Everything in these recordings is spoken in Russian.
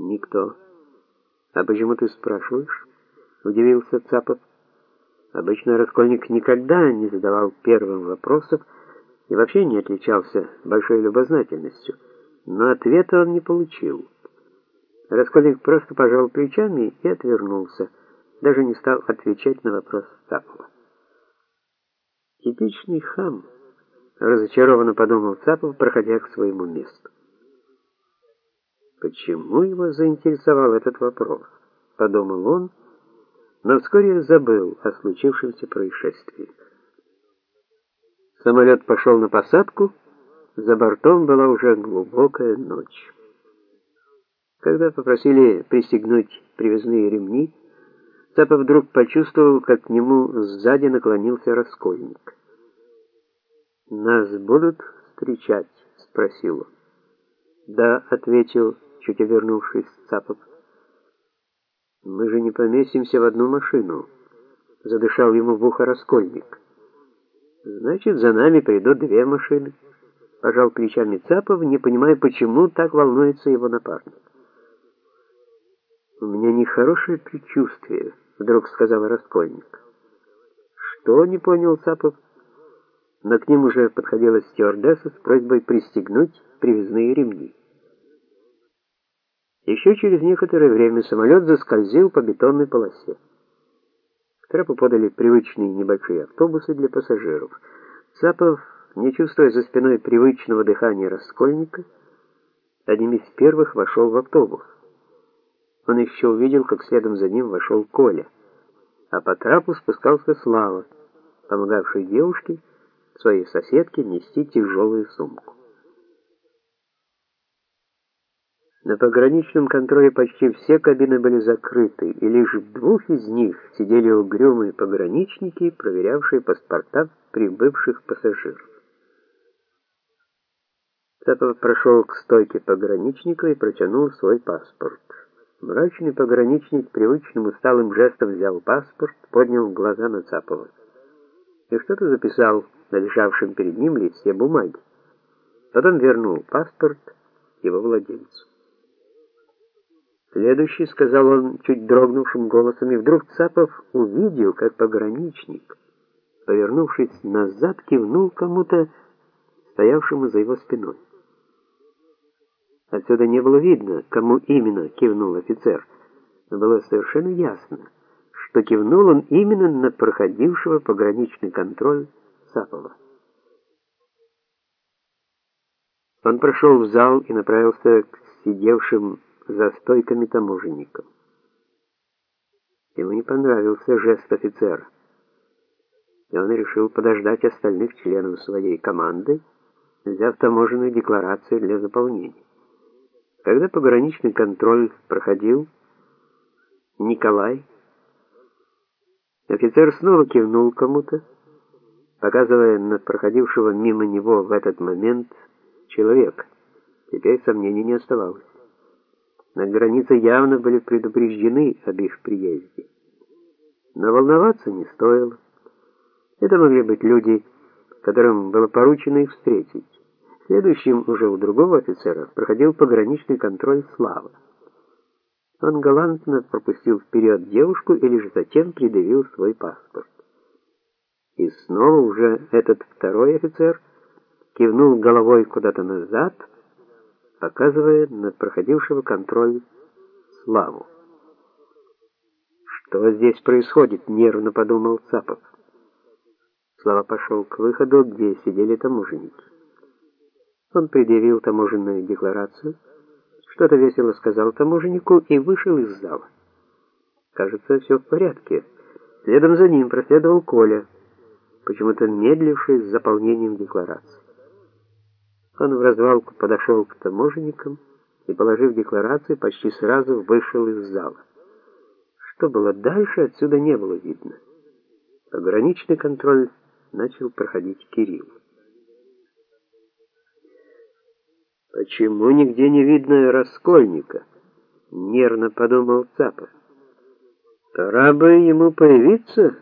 Никто. А почему ты спрашиваешь? удивился Цапов. Обычно Раскольник никогда не задавал первым вопросов и вообще не отличался большой любознательностью, но ответа он не получил. Раскольник просто пожал плечами и отвернулся, даже не стал отвечать на вопрос Цапова. Типичный хам, разочарованно подумал Цапов, проходя к своему месту. Почему его заинтересовал этот вопрос? подумал он но вскоре забыл о случившемся происшествии. Самолет пошел на посадку, за бортом была уже глубокая ночь. Когда попросили пристегнуть привязные ремни, Цапов вдруг почувствовал, как к нему сзади наклонился раскольник. «Нас будут встречать?» — спросил он. «Да», — ответил, чуть вернувшись Цапов. Мы же не поместимся в одну машину, задышал ему в ухо раскольник. Значит, за нами придут две машины. Пожал плечами Цапов, не понимая, почему так волнуется его напарник. У меня нехорошее предчувствие, вдруг сказал раскольник. Что, не понял Цапов? Но к ним уже подходила стюардесса с просьбой пристегнуть привязные ремни. Еще через некоторое время самолет заскользил по бетонной полосе. К трапу подали привычные небольшие автобусы для пассажиров. Цапов, не чувствуя за спиной привычного дыхания раскольника, одним из первых вошел в автобус. Он еще увидел, как следом за ним вошел Коля, а по трапу спускался Слава, помогавший девушке, своей соседке, нести тяжелую сумку. На пограничном контроле почти все кабины были закрыты, и лишь в двух из них сидели угрюмые пограничники, проверявшие паспорта прибывших пассажиров. Цапов прошел к стойке пограничника и протянул свой паспорт. Мрачный пограничник привычным усталым жестом взял паспорт, поднял глаза на Цапова и что-то записал на лежавшем перед ним листе бумаги. Потом вернул паспорт его владельцу. Следующий, сказал он чуть дрогнувшим голосом, и вдруг Цапов увидел, как пограничник, повернувшись назад, кивнул кому-то, стоявшему за его спиной. Отсюда не было видно, кому именно кивнул офицер, но было совершенно ясно, что кивнул он именно на проходившего пограничный контроль Цапова. Он прошел в зал и направился к сидевшим за стойками таможенников. Ему не понравился жест офицера, и он решил подождать остальных членов своей команды, взяв таможенную декларацию для заполнения. Когда пограничный контроль проходил, Николай, офицер снова кивнул кому-то, показывая на проходившего мимо него в этот момент человека. Теперь сомнений не оставалось. На границе явно были предупреждены об их приезде. Но волноваться не стоило. Это могли быть люди, которым было поручено их встретить. Следующим уже у другого офицера проходил пограничный контроль Слава. Он галантно пропустил вперед девушку и лишь затем предъявил свой паспорт. И снова уже этот второй офицер кивнул головой куда-то назад, показывая на проходившего контроль Славу. Что здесь происходит, нервно подумал Цапов. Слава пошел к выходу, где сидели таможенники. Он предъявил таможенную декларацию, что-то весело сказал таможеннику и вышел из зала. Кажется, все в порядке. Следом за ним проследовал Коля, почему-то медливший с заполнением декларации. Он в развалку подошел к таможенникам и, положив декларацию, почти сразу вышел из зала. Что было дальше, отсюда не было видно. Пограничный контроль начал проходить Кирилл. Почему нигде не видно раскольника? Нервно подумал Цапов. Пора бы ему появиться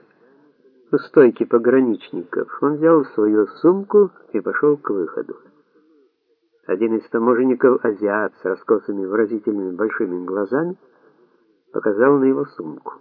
у стойки пограничников. Он взял свою сумку и пошел к выходу. Один из таможенников, азиат с раскосыми выразительными большими глазами, показал на его сумку.